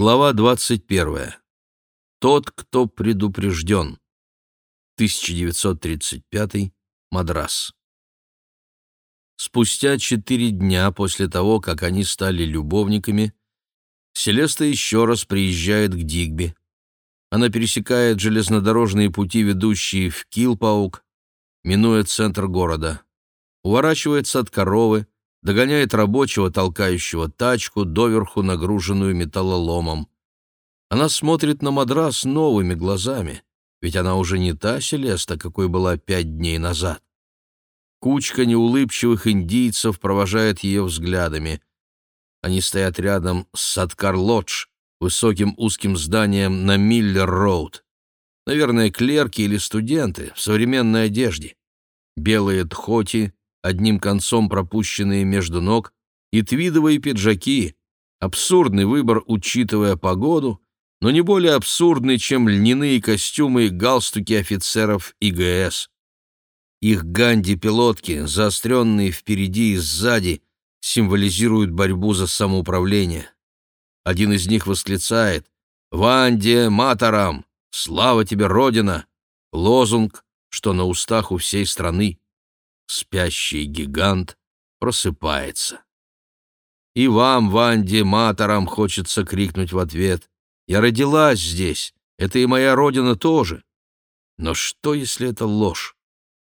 Глава 21. Тот, кто предупрежден. 1935. Мадрас. Спустя четыре дня после того, как они стали любовниками, Селеста еще раз приезжает к Дигби. Она пересекает железнодорожные пути, ведущие в Килпаук, минуя центр города. Уворачивается от коровы, догоняет рабочего, толкающего тачку, доверху нагруженную металлоломом. Она смотрит на мадрас новыми глазами, ведь она уже не та Селеста, какой была пять дней назад. Кучка неулыбчивых индийцев провожает ее взглядами. Они стоят рядом с Садкар-Лодж, высоким узким зданием на Миллер-Роуд. Наверное, клерки или студенты в современной одежде. Белые тхоти, одним концом пропущенные между ног, и твидовые пиджаки. Абсурдный выбор, учитывая погоду, но не более абсурдный, чем льняные костюмы и галстуки офицеров ИГС. Их ганди-пилотки, заостренные впереди и сзади, символизируют борьбу за самоуправление. Один из них восклицает «Ванде Матарам! Слава тебе, Родина!» Лозунг, что на устах у всей страны. Спящий гигант просыпается. И вам, Ванде, маторам, хочется крикнуть в ответ. Я родилась здесь, это и моя родина тоже. Но что, если это ложь?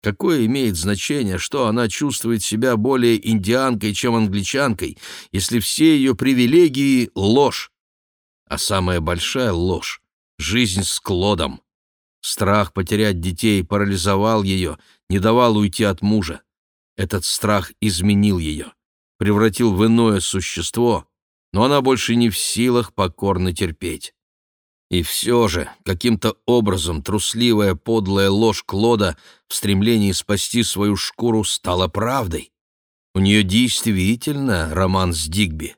Какое имеет значение, что она чувствует себя более индианкой, чем англичанкой, если все ее привилегии — ложь? А самая большая ложь — жизнь с Клодом. Страх потерять детей парализовал ее, не давал уйти от мужа. Этот страх изменил ее, превратил в иное существо, но она больше не в силах покорно терпеть. И все же, каким-то образом, трусливая подлая ложь Клода в стремлении спасти свою шкуру стала правдой. У нее действительно роман с Дигби.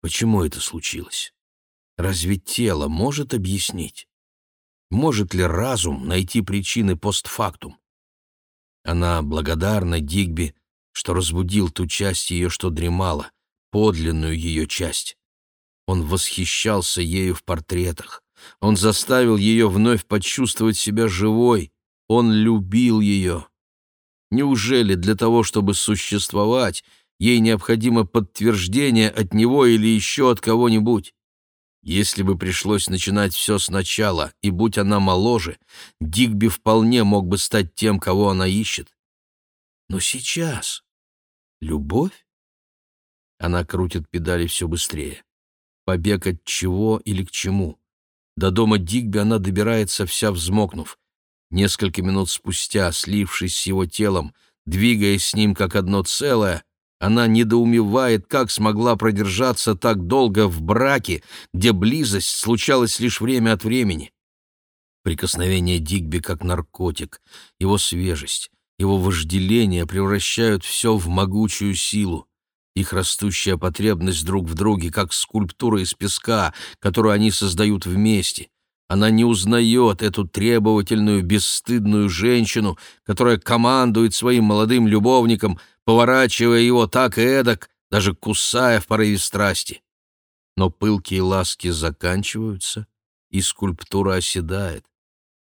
Почему это случилось? Разве тело может объяснить? Может ли разум найти причины постфактум? Она благодарна Дигби, что разбудил ту часть ее, что дремала, подлинную ее часть. Он восхищался ею в портретах. Он заставил ее вновь почувствовать себя живой. Он любил ее. Неужели для того, чтобы существовать, ей необходимо подтверждение от него или еще от кого-нибудь? Если бы пришлось начинать все сначала, и будь она моложе, Дигби вполне мог бы стать тем, кого она ищет. Но сейчас... Любовь? Она крутит педали все быстрее. Побег от чего или к чему? До дома Дигби она добирается, вся взмокнув. Несколько минут спустя, слившись с его телом, двигаясь с ним как одно целое, она недоумевает, как смогла продержаться так долго в браке, где близость случалась лишь время от времени. Прикосновение Дигби как наркотик, его свежесть, его вожделение превращают все в могучую силу. Их растущая потребность друг в друге, как скульптура из песка, которую они создают вместе. Она не узнает эту требовательную, бесстыдную женщину, которая командует своим молодым любовником, поворачивая его так и эдак, даже кусая в порыве страсти. Но пылкие ласки заканчиваются, и скульптура оседает.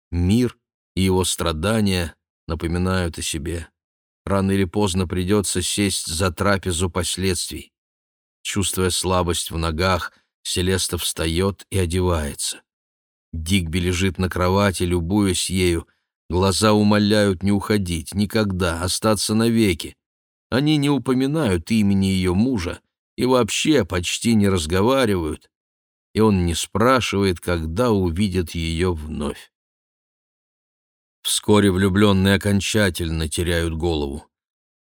Мир и его страдания напоминают о себе. Рано или поздно придется сесть за трапезу последствий. Чувствуя слабость в ногах, Селеста встает и одевается. Дигби лежит на кровати, любуясь ею. Глаза умоляют не уходить, никогда, остаться навеки. Они не упоминают имени ее мужа и вообще почти не разговаривают, и он не спрашивает, когда увидит ее вновь. Вскоре влюбленные окончательно теряют голову.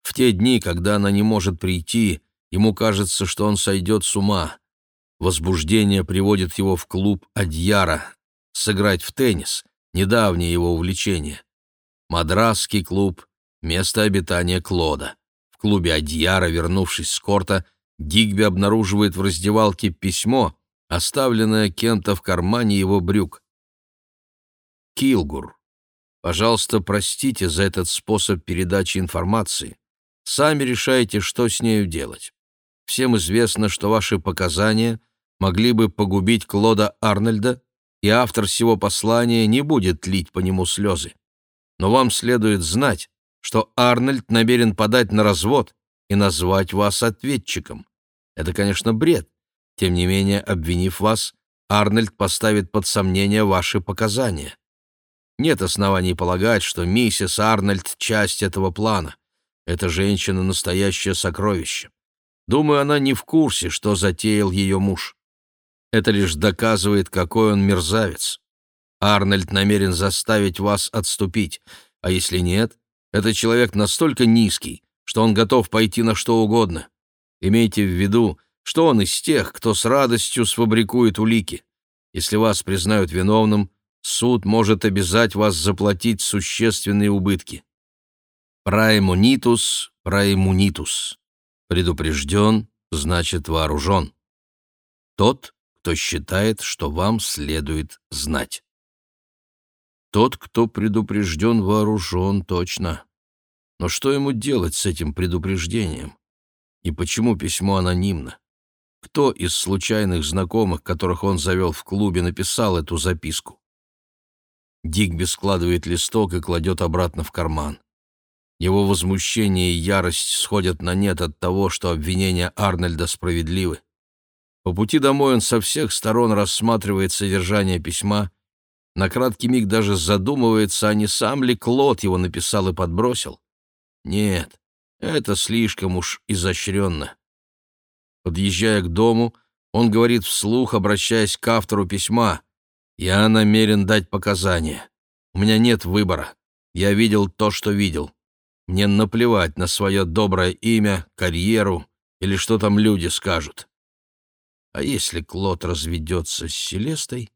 В те дни, когда она не может прийти, ему кажется, что он сойдет с ума. Возбуждение приводит его в клуб Адьяра, сыграть в теннис, недавнее его увлечение. Мадрасский клуб — место обитания Клода клубе Адьяра, вернувшись с корта, Дигби обнаруживает в раздевалке письмо, оставленное Кента в кармане его брюк. «Килгур, пожалуйста, простите за этот способ передачи информации. Сами решайте, что с нею делать. Всем известно, что ваши показания могли бы погубить Клода Арнольда, и автор всего послания не будет лить по нему слезы. Но вам следует знать, что Арнольд намерен подать на развод и назвать вас ответчиком. Это, конечно, бред. Тем не менее, обвинив вас, Арнольд поставит под сомнение ваши показания. Нет оснований полагать, что миссис Арнольд — часть этого плана. Эта женщина — настоящее сокровище. Думаю, она не в курсе, что затеял ее муж. Это лишь доказывает, какой он мерзавец. Арнольд намерен заставить вас отступить, а если нет, это человек настолько низкий, что он готов пойти на что угодно. Имейте в виду, что он из тех, кто с радостью сфабрикует улики. Если вас признают виновным, суд может обязать вас заплатить существенные убытки. Праемунитус, праемунитус. Предупрежден, значит вооружен. Тот, кто считает, что вам следует знать. Тот, кто предупрежден, вооружен, точно. Но что ему делать с этим предупреждением? И почему письмо анонимно? Кто из случайных знакомых, которых он завел в клубе, написал эту записку? Дигби складывает листок и кладет обратно в карман. Его возмущение и ярость сходят на нет от того, что обвинения Арнольда справедливы. По пути домой он со всех сторон рассматривает содержание письма, на краткий миг даже задумывается, а не сам ли Клод его написал и подбросил. Нет, это слишком уж изощренно. Подъезжая к дому, он говорит вслух, обращаясь к автору письма, «Я намерен дать показания. У меня нет выбора. Я видел то, что видел. Мне наплевать на свое доброе имя, карьеру или что там люди скажут. А если Клод разведется с Селестой,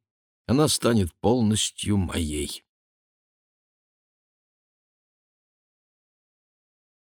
она станет полностью моей.